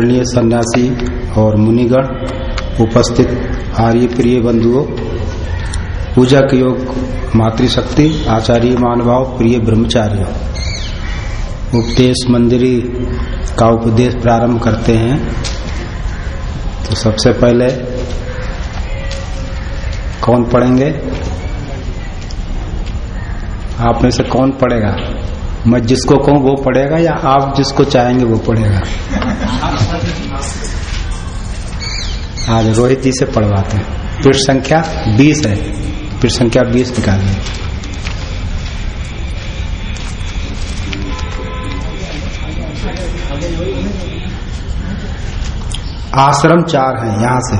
आदरणीय सन्यासी और मुनिगण उपस्थित आर्य प्रिय बंधुओं, पूजा के योग मातृशक्ति, आचार्य मानभाव प्रिय ब्रह्मचार्य, उपदेश मंदिरी का उपदेश प्रारंभ करते हैं। तो सबसे पहले कौन पढ़ेंगे? आप में से कौन पढ़ेगा? मैं जिसको कहूँ वो पढ़ेगा या आप जिसको चाहेंगे वो पढ़ेगा? आज रोहित जी से पढ़वाते हैं। पीठ संख्या 20 है। पीठ संख्या 20 निकालिए। आश्रम चार हैं, यहाँ से।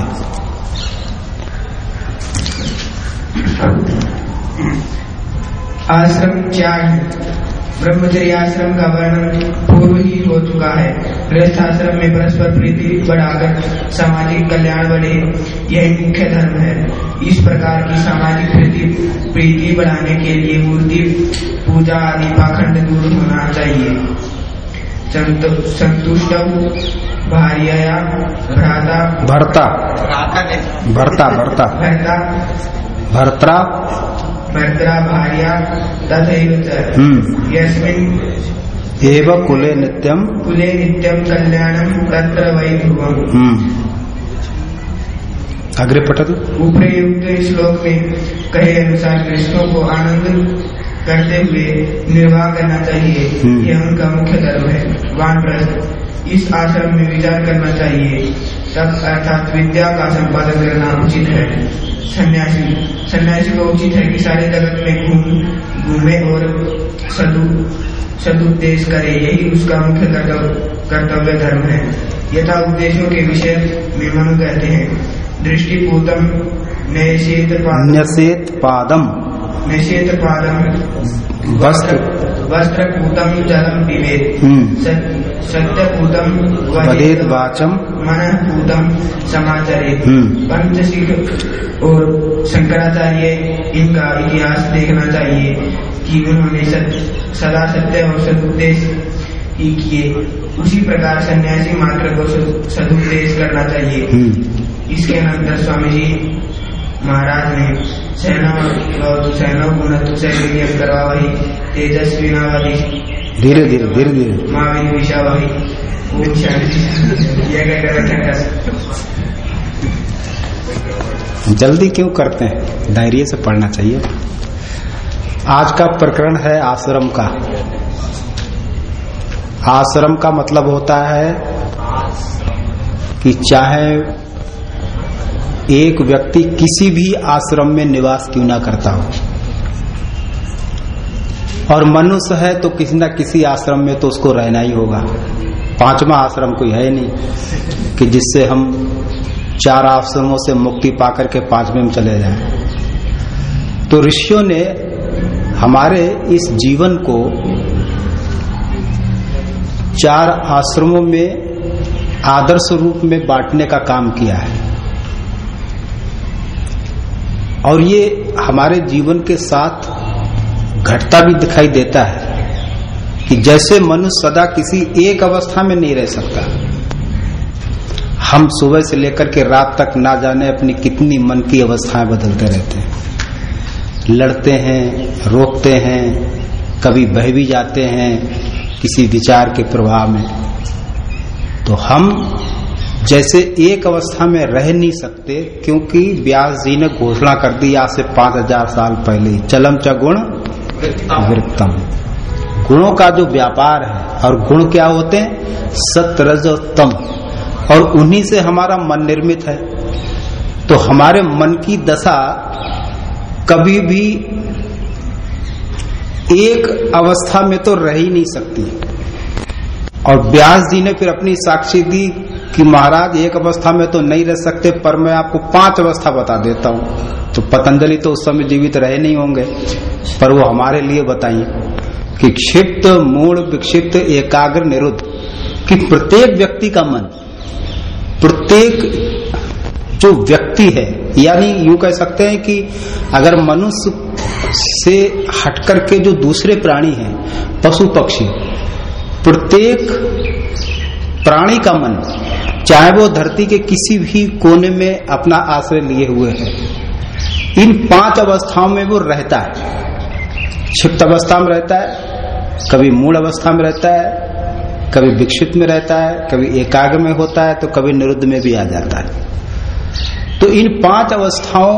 आश्रम चार। है ब्रह्मचर्य आश्रम का वर्णन पूर्व ही हो चुका है। गृहस्थ आश्रम में परस्पर प्रीति बढ़ाकर सामाजिक कल्याण बढ़े। यह मुख्य धर्म है। इस प्रकार की सामाजिक प्रीति प्रीति बढ़ाने के लिए मूर्ति पूजा आदि पाखंड दूर होना चाहिए। संतुष्ट भार्या भ्राता। भरता। भरता भरता भर्ता। भर्त्रा भर्त्रा भार्या तथैव च। हम्म। यस्मिन् एव कुले नित्यम कुले नित्यम कल्याणम तत्र वै ध्रुवम। हम्म। अग्रे पठतु। उपयुक्त श्लोक में कहे अनुसार कृष्णों को आनंद करते हुए निर्वाह करना चाहिए। हम्म। यह उनका मुख्य धर्म है। वानप्रस्थ। इस आश्रम में विचार करना चाहिए। तब अर्थात विद्या का संपादन करना उचित है। सन्यासी सन्यासी को उचित है कि सारे जगत में घूम घूमे और सदु सदुद्देश करे। यही उसका मुख्य कर्तव्य धर्म है। यथा उपदेशों के विषय में मनु कहते हैं। दृष्टिपूतम नैषेत न्यसेत पादम। नैषेत पादम। वस्त्र। वस्त्रपूतम जलम पिबेत। हम्म। सत्यपूतम वदेद वाचम मन पूतम समाचरे। हम्म। पंचशिख और शंकराचार्य इनका इतिहास देखना चाहिए कि उन्होंने सदा सत्य और सदुद्देश ही किए। उसी प्रकार सन्यासी मात्र को सद- सदुद्देश करना चाहिए। हम्म। इसके अनंतर स्वामी जी महाराज ने सेना सेना गुण सैनिक करवा वही तेजस्वी नावधि धीरे धीरे धीरे धीरे। जल्दी क्यों करते हैं? धैर्य से पढ़ना चाहिए। आज का प्रकरण है आश्रम का। आश्रम का मतलब होता है कि चाहे एक व्यक्ति किसी भी आश्रम में निवास क्यों ना करता हो और मनुष्य है तो किसी न किसी आश्रम में तो उसको रहना ही होगा पांचवा आश्रम कोई है नहीं कि जिससे हम चार आश्रमों से मुक्ति पाकर के पाँचवें में चले जाएँ। तो ऋषियों ने हमारे इस जीवन को चार आश्रमों में आदर्श रूप में बांटने का काम किया है और ये हमारे जीवन के साथ घटता भी दिखाई देता है कि जैसे मनुष्य सदा किसी एक अवस्था में नहीं रह सकता। हम सुबह से लेकर के रात तक ना जाने अपनी कितनी मन की अवस्थाएँ बदलते रहते हैं। लड़ते हैं, रोकते हैं, कभी बह भी जाते हैं किसी विचार के प्रभाव में। तो हम जैसे एक अवस्था में रह नहीं सकते, क्योंकि व्यास जी ने घोषणा कर दी आज से पाँच हज़ार साल पहले चलम च गुण वृत्तम। गुणों का जो व्यापार है, और गुण क्या होते हैं? सत्य रज और तम और उन्हीं से हमारा मन निर्मित है। तो हमारे मन की दशा कभी भी एक अवस्था में तो रह ही नहीं सकती। और व्यास जी ने फिर अपनी साक्षी दी कि महाराज, एक अवस्था में तो नहीं रह सकते, पर मैं आपको पाँच अवस्था बता देता हूँ। तो पतंजलि तो उस समय जीवित रहे नहीं होंगे। पर वो हमारे लिए बताइए कि क्षिप्त मूल विक्षिप्त, एकाग्र, निरुद्ध, कि प्रत्येक व्यक्ति का मन, प्रत्येक जो व्यक्ति है, यानी यूँ कह सकते हैं कि अगर मनुष्य से हटकर के जो दूसरे प्राणी हैं, पशु पक्षी, प्रत्येक प्राणी का मन चाहे वो धरती के किसी भी कोने में अपना आश्रय लिए हुए है। इन पाँच अवस्थाओं में वो रहता है। क्षिप्त अवस्था में रहता है, कभी मूल अवस्था में रहता है, कभी विकसित में रहता है, कभी एकाग्र में होता है तो कभी निरुद्ध में भी आ जाता है। तो इन पाँच अवस्थाओं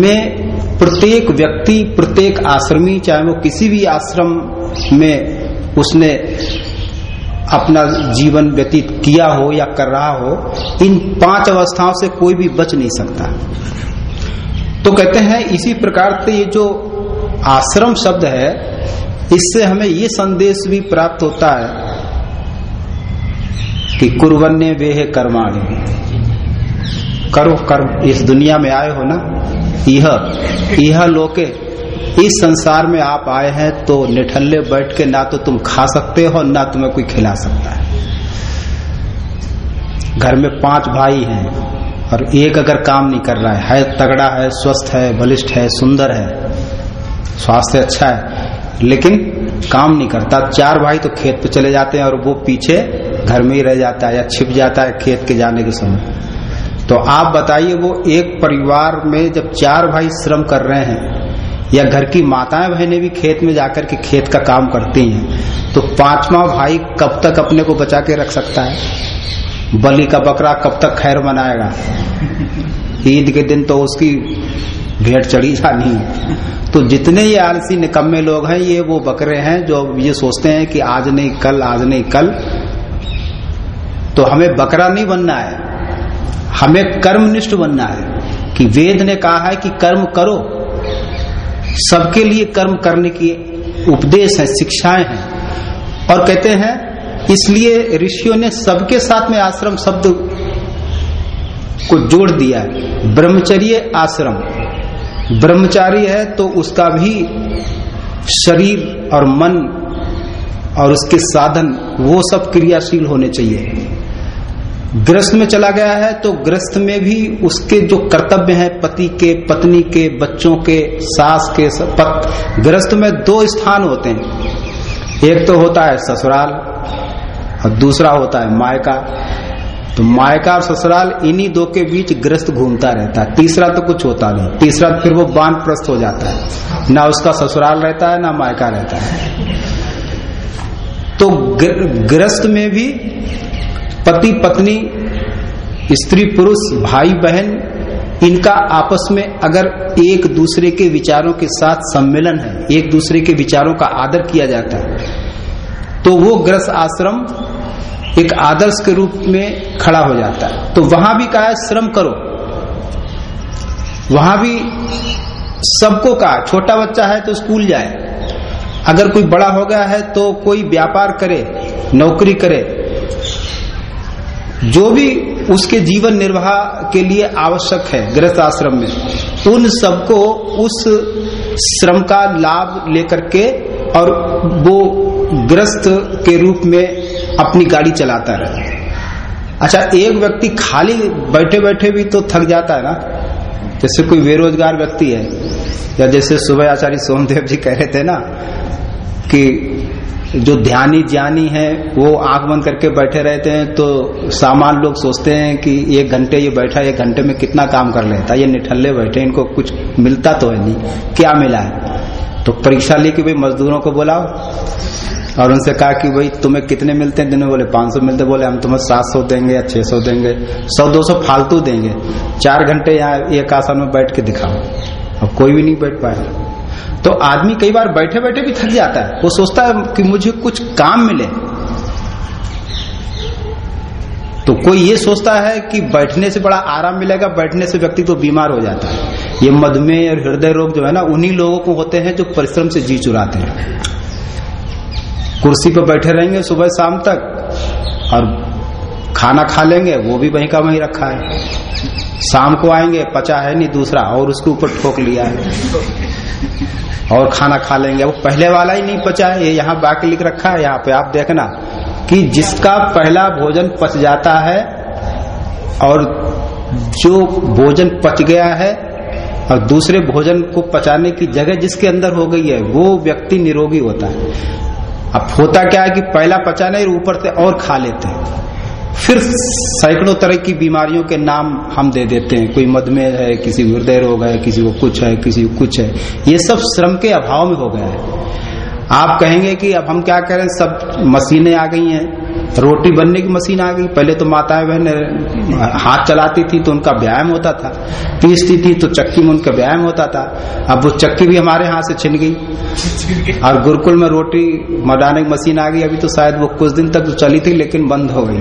में प्रत्येक व्यक्ति, प्रत्येक आश्रमी, चाहे वो किसी भी आश्रम में उसने अपना जीवन व्यतीत किया हो या कर रहा हो, इन पाँच अवस्थाओं से कोई भी बच नहीं सकता। तो कहते हैं, इसी प्रकार से ये जो आश्रम शब्द है, इससे हमें ये संदेश भी प्राप्त होता है कि कुरवन्य वे है कर्माणी। करो कर्म, इस दुनिया में आए हो ना यह लोके इस संसार में आप आए हैं तो निठल्ले बैठ के ना तो तुम खा सकते हो, ना तुम्हें कोई खिला सकता है। घर में पाँच भाई हैं और एक अगर काम नहीं कर रहा है है तगड़ा है, स्वस्थ है, बलिष्ठ है, सुंदर है, स्वास्थ्य अच्छा है, लेकिन काम नहीं करता। चार भाई तो खेत पे चले जाते हैं और वो पीछे घर में ही रह जाता है या छिप जाता है खेत के जाने के समय। तो आप बताइए, वो एक परिवार में जब चार भाई श्रम कर रहे हैं या घर की माताएँ बहनें भी खेत में जाकर के खेत का काम करती हैं तो पांचवा भाई कब तक अपने को बचा के रख सकता है? बलि का बकरा कब तक खैर मनाएगा? ईद के दिन तो उसकी भेंट चढ़ी जानी है। तो जितने ये आलसी निकम्मे लोग हैं, ये वो बकरे हैं जो ये सोचते हैं कि आज नहीं, कल, आज नहीं, कल। तो हमें बकरा नहीं बनना है, हमें कर्मनिष्ठ बनना है कि वेद ने कहा है कि कर्म करो। सबके लिए कर्म करने की उपदेश है, शिक्षाएँ हैं। और कहते हैं, इसलिए ऋषियों ने सबके साथ में आश्रम शब्द को जोड़ दिया है। ब्रह्मचर्य आश्रम। ब्रह्मचारी है तो उसका भी शरीर और मन और उसके साधन, वो सब क्रियाशील होने चाहिए। ग्रस्त में चला गया है तो ग्रस्त में भी उसके जो कर्तव्य हैं, पति के, पत्नी के, बच्चों के, सास के पत, ग्रस्त में दो स्थान होते हैं। एक तो होता है ससुराल, और दूसरा होता है मायका। तो मायका और ससुराल इन्हीं दो के बीच ग्रस्त घूमता रहता है। तीसरा तो कुछ होता नहीं। तीसरा फिर वो बान प्रस्त हो जाता है। ना उसका ससुराल रहता है, ना मायका रहता है। तो ग्रस्त में भी पति पत्नी, स्त्री पुरुष, भाई बहन, इनका आपस में अगर एक दूसरे के विचारों के साथ सम्मेलन है, एक दूसरे के विचारों का आदर किया जाता है तो वो ग्रस आश्रम एक आदर्श के रूप में खड़ा हो जाता है। तो वहाँ भी कहा श्रम करो। वहाँ भी सबको कहा छोटा बच्चा है तो स्कूल जाए। अगर कोई बड़ा हो गया है तो कोई व्यापार करे, नौकरी करे जो भी उसके जीवन निर्वाह के लिए आवश्यक है गृहस्थ आश्रम में, उन सबको उस श्रम का लाभ लेकर के और वो ग्रस्त के रूप में अपनी गाड़ी चलाता रहे। अच्छा एक व्यक्ति खाली बैठे बैठे भी तो थक जाता है ना? जैसे कोई बेरोजगार व्यक्ति है, या जैसे सुबह आचार्य सोमदेव जी कह रहे थे ना, कि जो ध्यानी ज्ञानी है, वो आँख बंद करके बैठे रहते हैं तो सामान्य लोग सोचते हैं कि एक घंटे ये बैठा, एक घंटे में कितना काम कर लेता ये निठल्ले बैठे इनको कुछ मिलता तो है नहीं। क्या मिला है? तो परीक्षा लेके भाई मजदूरों को बुलाओ। और उनसे कहा कि भाई, तुम्हें कितने मिलते हैं? दिन में बोले, पाँच सौ मिलते बोले, हम तुम्हें सात सौ देंगे या छह सौ देंगे। सौ, दो सौ फालतू देंगे। चार घंटे यहाँ एक आसन में बैठ के दिखाओ। अब कोई भी नहीं बैठ पाया तो आदमी कई बार बैठे बैठे भी थक जाता है। वो सोचता है कि मुझे कुछ काम मिले। तो कोई ये सोचता है कि बैठने से बड़ा आराम मिलेगा, बैठने से व्यक्ति तो बीमार हो जाता है। ये मधुमेह और हृदय रोग जो है ना, उन्हीं लोगों को होते हैं जो परिश्रम से जी चुराते हैं। कुर्सी पर बैठे रहेंगे सुबह शाम तक और खाना खा लेंगे, वो भी वहीं का वहीं रखा है। शाम को आएँगे, पचा है नहीं दूसरा, और उसके ऊपर ठोक लिया है। और खाना खा लेंगे। वो पहले वाला ही नहीं पचा है, ये यहाँ बाकी लिख रखा है, यहाँ पे आप देखना कि जिसका पहला भोजन पच जाता है और जो भोजन पच गया है और दूसरे भोजन को पचाने की जगह जिसके अंदर हो गई है, वो व्यक्ति निरोगी होता है। अब होता क्या है कि पहला पचा नहीं, ऊपर से और खा लेते हैं। फिर सैकड़ों तरह की बीमारियों के नाम हम दे देते हैं। कोई मधुमेह है, किसी हृदय रोग है, किसी को कुछ है, किसी को कुछ है। ये सब श्रम के अभाव में हो गया है। आप कहेंगे कि अब हम क्या करें? सब मशीनें आ गई हैं। रोटी बनने की मशीन आ गई। पहले तो माताएँ बहन हाथ चलाती थी तो उनका व्यायाम होता था। पीसती थी तो चक्की में उनका व्यायाम होता था। अब वो चक्की भी हमारे हाथ से छिन गई। और गुरुकुल में रोटी बनाने की मशीन आ गई। अभी तो शायद वो कुछ दिन तक तो चली थी, लेकिन बंद हो गई।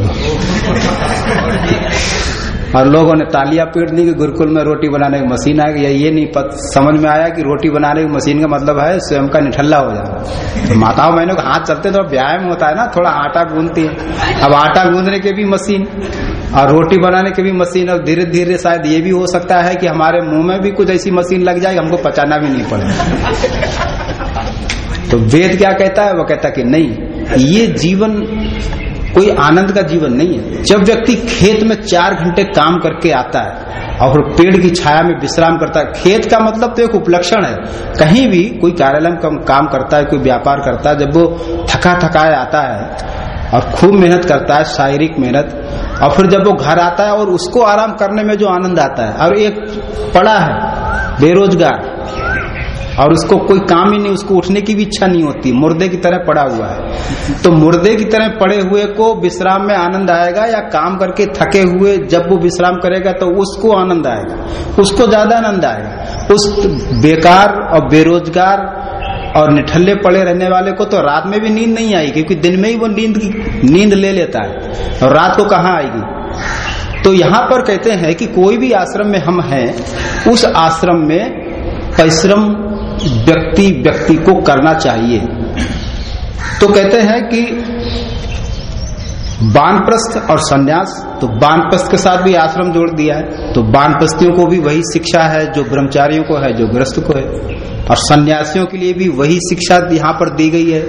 और लोगों ने तालियाँ पीट दी कि गुरुकुल में रोटी बनाने की मशीन आ गई। ये नहीं पत, समझ में आया कि रोटी बनाने की मशीन का मतलब है स्वयं का निठल्ला हो जाना। तो माताओं बहनों का हाथ चलते तो व्यायाम होता है ना थोड़ा आटा गूंदती है। अब आटा गूंदने के भी मशीन और रोटी बनाने की भी मशीन और धीरे धीरे शायद ये भी हो सकता है कि हमारे मुँह में भी कुछ ऐसी मशीन लग जाए हमको पचाना भी नहीं पड़े। तो वेद क्या कहता है? वो कहता कि नहीं ये जीवन कोई आनंद का जीवन नहीं है। जब व्यक्ति खेत में चार घंटे काम करके आता है और पेड़ की छाया में विश्राम करता है, खेत का मतलब तो एक उपलक्षण है। कहीं भी कोई कार्यालय में काम करता है, कोई व्यापार करता है, जब वो थका थकाया आता है और खूब मेहनत करता है, शारीरिक मेहनत, और फिर जब वो घर आता है और उसको आराम करने में जो आनंद आता है। और एक पड़ा है, बेरोजगार। और उसको कोई काम ही नहीं, उसको उठने की भी इच्छा नहीं होती, मुर्दे की तरह पड़ा हुआ है। तो मुर्दे की तरह पड़े हुए को विश्राम में आनंद आएगा या काम करके थके हुए जब वो विश्राम करेगा तो उसको आनंद आएगा, उसको ज़्यादा आनंद आएगा। उस बेकार और बेरोजगार और निठल्ले पड़े रहने वाले को तो रात में भी नींद नहीं आएगी, क्योंकि दिन में ही वो नींद नींद ले लेता है। और रात को कहा आएगी? तो यहाँ पर कहते हैं कि कोई भी आश्रम में हम हैं, उस आश्रम में परिश्रम व्यक्ति व्यक्ति को करना चाहिए। तो कहते हैं कि बानप्रस्थ और सन्यास तो बानप्रस्थ के साथ भी आश्रम जोड़ दिया है तो बानप्रस्थियों को भी वही शिक्षा है जो ब्रह्मचारियों को है, जो ग्रस्त को है। और सन्यासियों के लिए भी वही शिक्षा यहाँ पर दी गई है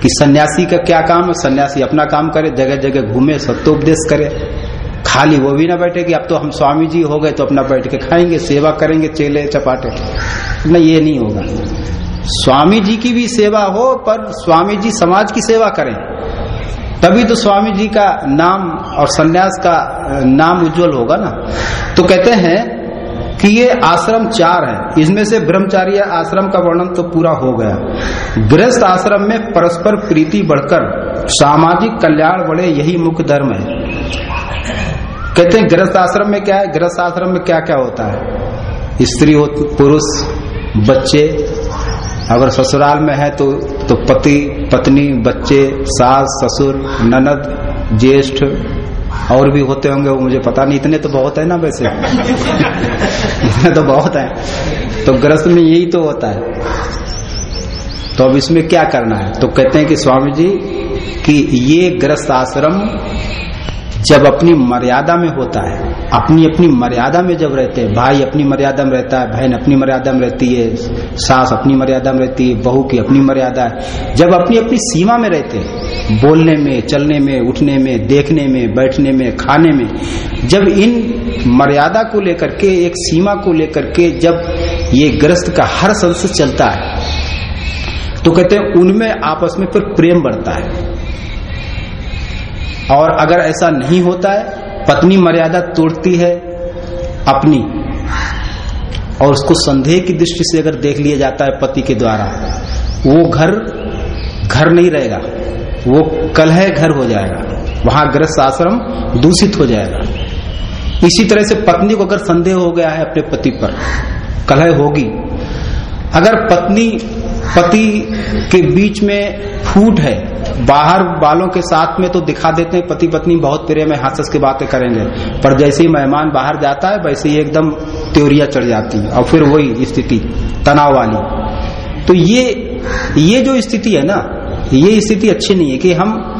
कि सन्यासी का क्या काम है? सन्यासी अपना काम करे जगह जगह घूमे, सत्योपदेश करे। खाली वो भी ना बैठे कि अब तो हम स्वामी जी हो गए तो अपना बैठ के खाएँगे, सेवा करेंगे, चेले चपाटे। नहीं ये नहीं होगा। स्वामी जी की भी सेवा हो, पर स्वामी जी समाज की सेवा करें। तभी तो स्वामी जी का नाम और सन्यास का नाम उज्जवल होगा ना। तो कहते हैं कि ये आश्रम चार है। इसमें से ब्रह्मचार्य आश्रम का वर्णन तो पूरा हो गया। गृहस्थ आश्रम में परस्पर प्रीति बढ़कर सामाजिक कल्याण बढ़े, यही मुख्य धर्म है। कहते हैं, गृहस्थ आश्रम में क्या है? गृहस्थ आश्रम में क्या क्या होता है? स्त्री पुरुष, बच्चे। अगर ससुराल में है तो तो पति, पत्नी, बच्चे, सास, ससुर, ननद, ज्येष्ठ और भी होते होंगे, वो मुझे पता नहीं। इतने तो बहुत है ना वैसे। इतने तो बहुत है। तो ग्रस्त में यही तो होता है। तो अब इसमें क्या करना है? तो कहते हैं कि स्वामी जी, कि ये ग्रस्त आश्रम जब अपनी मर्यादा में होता है, अपनी अपनी मर्यादा में जब रहते हैं, भाई अपनी मर्यादा में रहता है, बहन अपनी मर्यादा में रहती है, सास अपनी मर्यादा में रहती है, बहू की अपनी मर्यादा है, जब अपनी अपनी सीमा में रहते हैं, बोलने में, चलने में, उठने में, देखने में, बैठने में, खाने में, जब इन मर्यादा को लेकर के, एक सीमा को लेकर के जब ये ग्रस्त का हर संसद चलता है तो कहते हैं उनमें आपस में फिर प्रेम बढ़ता है। और अगर ऐसा नहीं होता है, पत्नी मर्यादा तोड़ती है अपनी। और उसको संदेह की दृष्टि से अगर देख लिया जाता है पति के द्वारा, वो घर घर नहीं रहेगा। वो कलह घर हो जाएगा। वहाँ ग्रस्त आश्रम दूषित हो जाएगा। इसी तरह से पत्नी को अगर संदेह हो गया है अपने पति पर, कलह होगी। अगर पत्नी पति के बीच में फूट है। बाहर वालों के साथ में तो दिखा देते हैं, पति पत्नी बहुत प्रेम है हंस की बातें करेंगे। पर जैसे ही मेहमान बाहर जाता है, वैसे ही एकदम त्योरिया चढ़ जाती है। और फिर वही स्थिति, तनाव वाली। तो ये ये जो स्थिति है ना, ये स्थिति अच्छी नहीं है कि हम,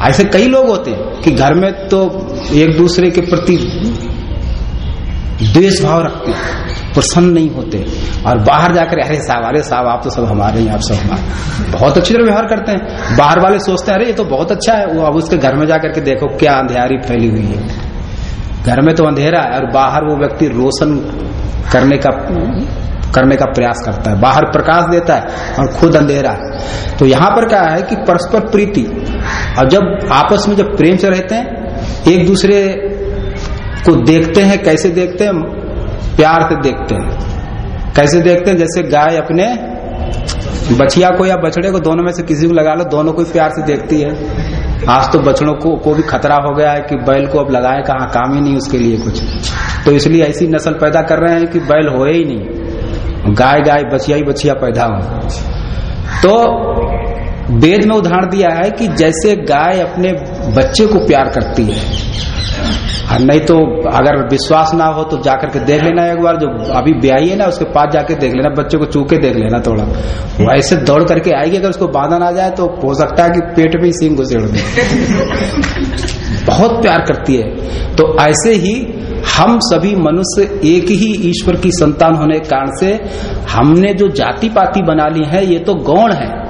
ऐसे कई लोग होते हैं कि घर में तो एक दूसरे के प्रति द्वेष भाव रखते हैं। प्रसन्न नहीं होते। और बाहर जाकर, अरे साहब अरे साहब, आप तो सब हमारे हैं, आप सब हमारे बहुत अच्छी तरह व्यवहार करते हैं। बाहर वाले सोचते हैं, अरे ये तो बहुत अच्छा है। वो अब उसके घर में जाकर के देखो, क्या अंधेरी फैली हुई है। घर में तो अंधेरा है, और बाहर वो व्यक्ति रोशन करने का करने का प्रयास करता है। बाहर प्रकाश देता है, और खुद अंधेरा तो यहाँ पर क्या है कि परस्पर प्रीति। और जब आपस में जब प्रेम से रहते हैं, एक दूसरे को देखते हैं, कैसे देखते हैं प्यार से देखते हैं। कैसे देखते हैं? जैसे गाय अपने बछिया को या बछड़े को दोनों में से किसी को लगा लो, दोनों को प्यार से देखती है। आज तो बछड़ों को को भी खतरा हो गया है कि बैल को अब लगाए, कहा काम ही नहीं उसके लिए कुछ। तो इसलिए ऐसी नस्ल पैदा कर रहे हैं कि बैल होए ही नहीं। गाय गाय बछिया ही बछिया पैदा हो। तो वेद में उदाहरण दिया है कि जैसे गाय अपने बच्चे को प्यार करती है और नहीं तो अगर विश्वास ना हो तो जाकर के देख लेना एक बार, जो अभी ब्याई है ना, उसके पास जाके देख लेना, बच्चे को चूके देख लेना थोड़ा। वो ऐसे दौड़ करके आएगी, अगर उसको बांधा ना जाए तो हो सकता है कि पेट में ही सिंह घुसेड़ दे बहुत प्यार करती है। तो ऐसे ही हम सभी मनुष्य एक ही ईश्वर की संतान होने के कारण से हमने जो जाति पाति बना ली है, ये तो गौण है।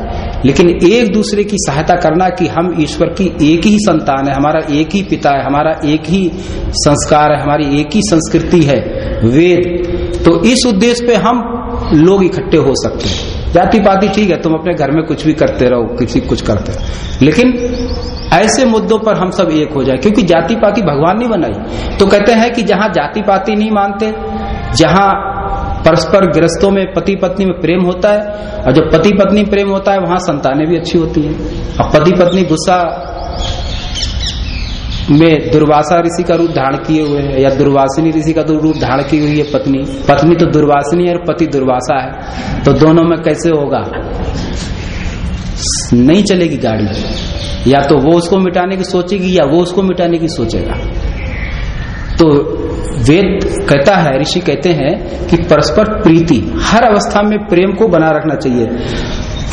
लेकिन एक दूसरे की सहायता करना कि हम ईश्वर की एक ही संतान है, हमारा एक ही पिता है, हमारा एक ही संस्कार है, हमारी एक ही संस्कृति है, वेद। तो इस उद्देश्य पे हम लोग इकट्ठे हो सकते हैं। जाति पाति ठीक है, तुम अपने घर में कुछ भी करते रहो, किसी कुछ करते रहो। लेकिन ऐसे मुद्दों पर हम सब एक हो जाए, क्योंकि जाति पाति भगवान नहीं बनाई। तो कहते हैं कि जहाँ जाति पाति नहीं मानते, जहाँ परस्पर गृहस्थों में पति पत्नी में प्रेम होता है, और जब पति पत्नी प्रेम होता है, वहाँ संतानें भी अच्छी होती हैं। और पति पत्नी गुस्सा में दुर्वासा ऋषि का रूप धारण किए हुए हैं, या दुर्वासिनी ऋषि का रूप धारण की हुई है पत्नी। पत्नी तो दुर्वासिनी और पति दुर्वासा है तो दोनों में कैसे होगा? नहीं चलेगी गाड़ी। या तो वो उसको मिटाने की सोचेगी, या वो उसको मिटाने की सोचेगा। तो वेद कहता है ऋषि कहते हैं कि परस्पर प्रीति हर अवस्था में प्रेम को बना रखना चाहिए।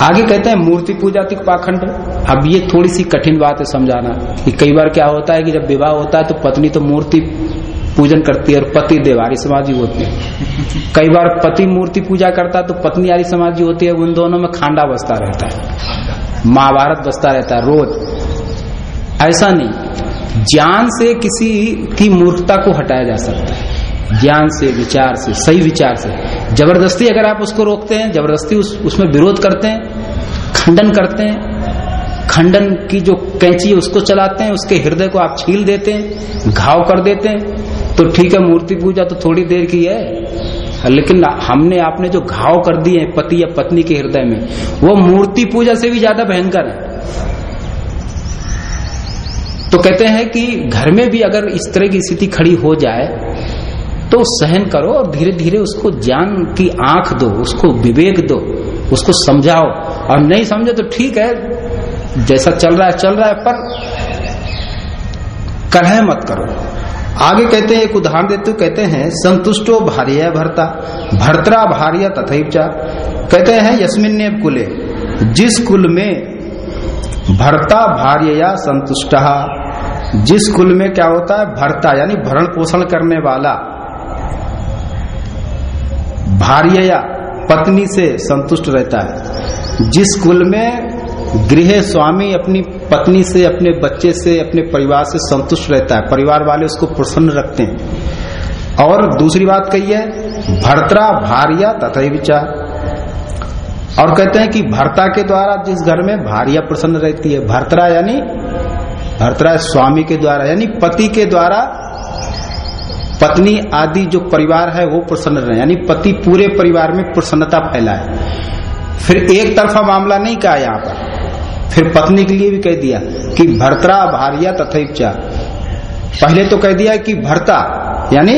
आगे कहते हैं मूर्ति पूजा तिक पाखंड अब ये थोड़ी सी कठिन बात है समझाना कि कई बार क्या होता है कि जब विवाह होता है तो पत्नी तो मूर्ति पूजन करती है और पति देवारी समाजी होती है। कई बार पति मूर्ति पूजा करता है तो पत्नी आरी समाजी होती है उन दोनों में खांडा बसता रहता है। महाभारत बसता रहता है रोज। ऐसा नहीं। ज्ञान से किसी की मूर्खता को हटाया जा सकता है। ज्ञान से विचार से सही विचार से। ज़बरदस्ती अगर आप उसको रोकते हैं ज़बरदस्ती उस, उसमें विरोध करते हैं खंडन करते हैं खंडन की जो कैंची है उसको चलाते हैं उसके हृदय को आप छील देते हैं घाव कर देते हैं तो ठीक है मूर्ति पूजा तो थोड़ी देर की है। लेकिन हमने आपने जो घाव कर दिए पति या पत्नी के हृदय में वो मूर्ति पूजा से भी ज़्यादा भयंकर है। तो कहते हैं कि घर में भी अगर इस तरह की स्थिति खड़ी हो जाए तो सहन करो और धीरे धीरे उसको ज्ञान की आँख दो, उसको विवेक दो, उसको समझाओ। और नहीं समझे तो ठीक है, जैसा चल रहा है, चल रहा है, पर कलह मत करो। आगे कहते हैं, एक उदाहरण देते कहते हैं, संतुष्टो भार्य भरता, भर्तरा भार्य तथा कहते हैं यस्मिन कुले, जिस कुल में भरता भार्य संतुष्ट। जिस कुल में क्या होता है? भरता, यानी भरण पोषण करने वाला। भार्य पत्नी से संतुष्ट रहता है। जिस कुल में गृह स्वामी अपनी पत्नी से, अपने बच्चे से, अपने परिवार से संतुष्ट रहता है, परिवार वाले उसको प्रसन्न रखते हैं। और दूसरी बात कही है भर्तरा भार्या तथा विचार और कहते हैं कि भर्ता के द्वारा जिस घर में भारिया प्रसन्न रहती है, भर्तरा यानी भर्तरा स्वामी के द्वारा, यानी पति के द्वारा पत्नी आदि जो परिवार है वो प्रसन्न रहे, यानी पति पूरे परिवार में प्रसन्नता फैलाए। फिर एक तरफा मामला नहीं कहा यहाँ पर। फिर पत्नी के लिए भी कह दिया कि भर्तरा भारिया तथा पहले तो कह दिया कि भर्ता, यानी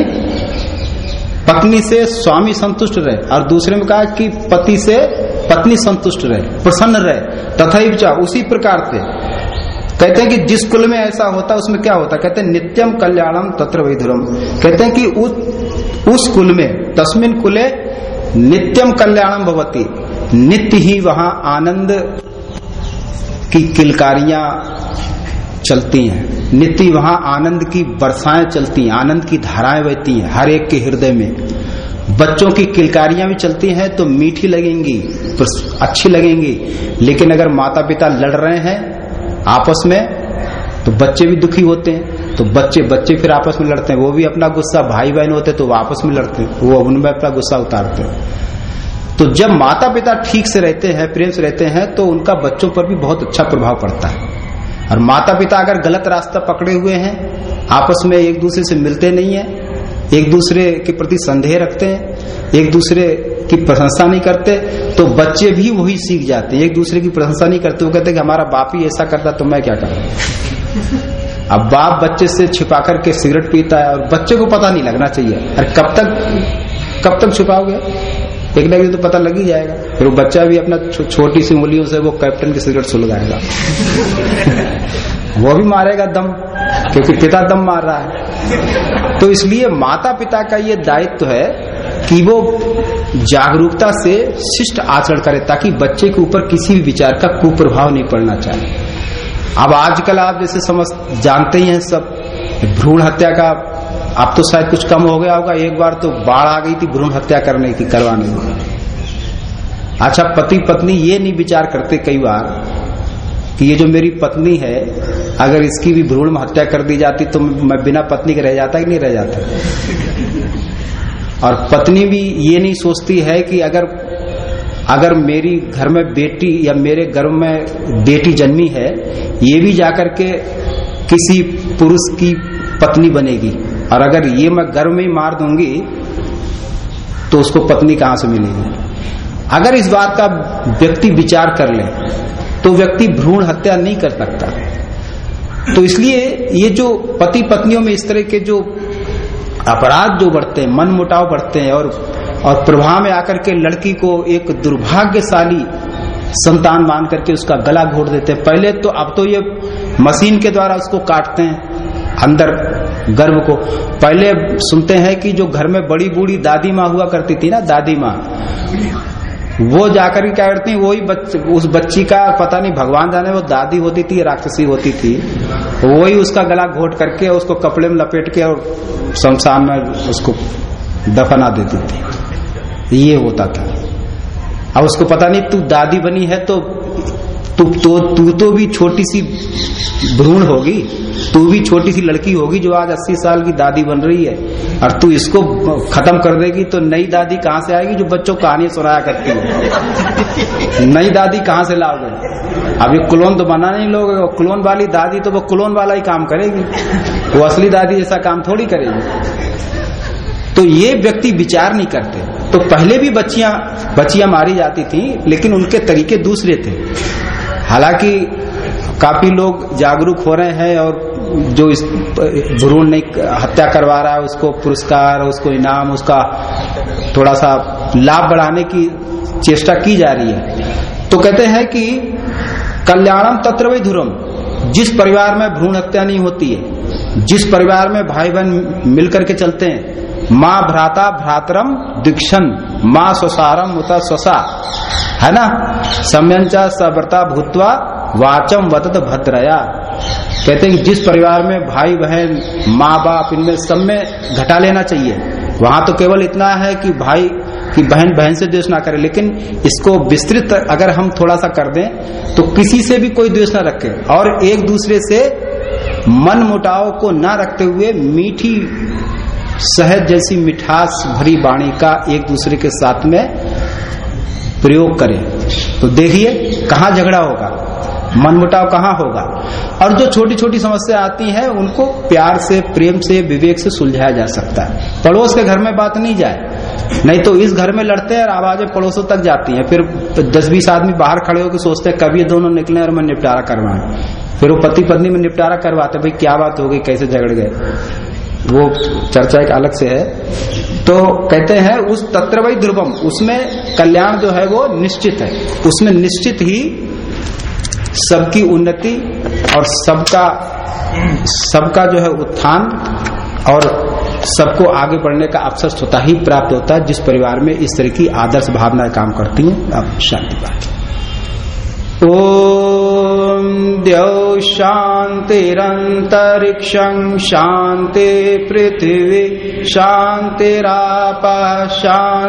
पत्नी से स्वामी संतुष्ट रहे, और दूसरे में कहा कि पति से पत्नी संतुष्ट रहे प्रसन्न रहे। तथा विचार उसी प्रकार से। कहते हैं कि जिस कुल में ऐसा होता उसमें क्या होता? कहते हैं नित्यम कल्याणम तत्र वैधुरम कहते हैं कि उस, उस कुल में तस्मिन कुले नित्यम कल्याणम भवती। नित्य ही वहाँ आनंद की किलकारियाँ चलती हैं। नित्य वहाँ आनंद की वर्षाएँ चलती हैं आनंद की धाराएँ बहती हैं हर एक के हृदय में। बच्चों की किलकारियाँ भी चलती हैं तो मीठी लगेंगी तो अच्छी लगेंगी। लेकिन अगर माता पिता लड़ रहे हैं आपस में तो बच्चे भी दुखी होते हैं। तो बच्चे बच्चे फिर आपस में लड़ते हैं। वो भी अपना गुस्सा भाई बहन होते तो आपस में लड़ते हैं। वो उनमें अपना गुस्सा उतारते हैं। तो जब माता पिता ठीक से रहते हैं, प्रेम से रहते हैं तो उनका बच्चों पर भी बहुत अच्छा प्रभाव पड़ता है। और माता पिता अगर गलत रास्ता पकड़े हुए हैं, आपस में एक दूसरे से मिलते नहीं है एक दूसरे के प्रति संदेह रखते हैं एक दूसरे की प्रशंसा नहीं करते तो बच्चे भी वही सीख जाते हैं। एक दूसरे की प्रशंसा नहीं करते वो कहते कि हमारा बाप ही ऐसा करता तो मैं क्या करूँ? अब बाप बच्चे से छिपा करके सिगरेट पीता है और बच्चे को पता नहीं लगना चाहिए। अरे कब तक कब तक छुपाओगे? एक ना तो पता लग ही जाएगा। फिर वो बच्चा भी अपना छो, छोटी सी उंगलियों से वो कैप्टन की सिगरेट सुलगाएगा। वो भी मारेगा दम। क्योंकि पिता दम मार रहा है। तो इसलिए माता पिता का ये दायित्व है कि वो जागरूकता से शिष्ट आचरण करे, ताकि बच्चे के ऊपर किसी भी विचार का कुप्रभाव नहीं पड़ना चाहिए। अब आजकल आप जैसे समझ जानते ही हैं सब, भ्रूण हत्या का, अब तो शायद कुछ कम हो गया होगा, एक बार तो बाढ़ आ गई थी, भ्रूण हत्या करने की करवाने की अच्छा पति पत्नी ये नहीं विचार करते कई बार कि ये जो मेरी पत्नी है अगर इसकी भी भ्रूण हत्या कर दी जाती तो मैं बिना पत्नी के रह जाता कि नहीं रह जाता? और पत्नी भी ये नहीं सोचती है कि अगर अगर मेरी घर में बेटी या मेरे घर में बेटी जन्मी है, ये भी जाकर के किसी पुरुष की पत्नी बनेगी। और अगर ये मैं गर्भ में ही मार दूँगी तो उसको पत्नी कहाँ से मिलेगी? अगर इस बात का व्यक्ति विचार कर ले तो व्यक्ति भ्रूण हत्या नहीं कर सकता। तो इसलिए ये जो पति पत्नियों में इस तरह के जो अपराध जो बढ़ते हैं, मन मुटाव बढ़ते हैं और और प्रभाव में आकर के लड़की को एक दुर्भाग्यशाली संतान मान करके उसका गला घोट देते हैं। पहले तो अब तो ये मशीन के द्वारा उसको काटते हैं, अंदर गर्भ को। पहले सुनते हैं कि जो घर में बड़ी बूढ़ी दादी माँ हुआ करती थी ना, दादी माँ वो जाकर क्या करती वही बच, उस बच्ची का पता नहीं भगवान जाने वो दादी होती थी राक्षसी होती थी वही उसका गला घोट करके उसको कपड़े में लपेट के और शमशान में उसको दफना देती थी। ये होता था। अब उसको पता नहीं तू दादी बनी है तो तू तो तू तो भी छोटी सी भ्रूण होगी, तू भी छोटी सी लड़की होगी जो आज 80 साल की दादी बन रही है। और तू इसको खत्म कर देगी तो नई दादी कहाँ से आएगी जो बच्चों कहानी सुनाया करती है? नई दादी कहाँ से लाओगे? अब ये क्लोन तो बना नहीं लोगे क्लोन वाली दादी तो वो क्लोन वाला ही काम करेगी। वो असली दादी ऐसा काम थोड़ी करेगी। तो ये व्यक्ति विचार नहीं करते। तो पहले भी बच्चियाँ बच्चियाँ मारी जाती थी, लेकिन उनके तरीके दूसरे थे। हालाँकि काफ़ी लोग जागरूक हो रहे हैं और जो इस भ्रूण ने हत्या करवा रहा है, उसको पुरस्कार, उसको इनाम, उसका थोड़ा सा लाभ बढ़ाने की चेष्टा की जा रही है। तो कहते हैं कि कल्याणम तत्र वही धुरम, जिस परिवार में भ्रूण हत्या नहीं होती है, जिस परिवार में भाई बहन मिलकर के चलते हैं, माँ भ्राता भ्रातरम दीक्षण माँ स्वसारम मुता स्वसा। है ना? सम्यंचा सव्रता भूतवा वाचम वतत भद्रया। कहते हैं जिस परिवार में भाई, बहन, माँ, बाप, इनमें सब में घटा लेना चाहिए। वहाँ तो केवल इतना है कि भाई, कि बहन बहन से द्वेष ना करे, लेकिन इसको विस्तृत अगर हम थोड़ा सा कर दें तो किसी से भी कोई द्वेष ना रखे। और एक दूसरे से मन मुटाव को ना रखते हुए मीठी सहज जैसी मिठास भरी वाणी का एक दूसरे के साथ में प्रयोग करें। तो देखिए, कहाँ झगड़ा होगा? मनमुटाव कहाँ होगा? और जो छोटी छोटी समस्या आती है, उनको प्यार से, प्रेम से, विवेक से सुलझाया जा सकता है। पड़ोस के घर में बात नहीं जाए। नहीं तो इस घर में लड़ते हैं और आवाज़ें पड़ोसों तक जाती हैं। फिर दस बीस आदमी बाहर खड़े होकर सोचते हैं, कभी दोनों निकले और मैं निपटारा करवाएँ फिर वो पति पत्नी में निपटारा करवाते भाई, क्या बात हो गई? कैसे झगड़ गए? वो चर्चा एक अलग से है। तो कहते हैं उस तत्रवई ध्रुवम उसमें कल्याण जो है वो निश्चित है। उसमें निश्चित ही सबकी उन्नति और सबका सबका जो है उत्थान और सबको आगे बढ़ने का अवसर स्वतः ही प्राप्त होता है, जिस परिवार में इस तरह की आदर्श भावनाएँ काम करती हैं। अब शांति बात। ॐ शान्ति पृथिवी शान्तिरापः शान्ति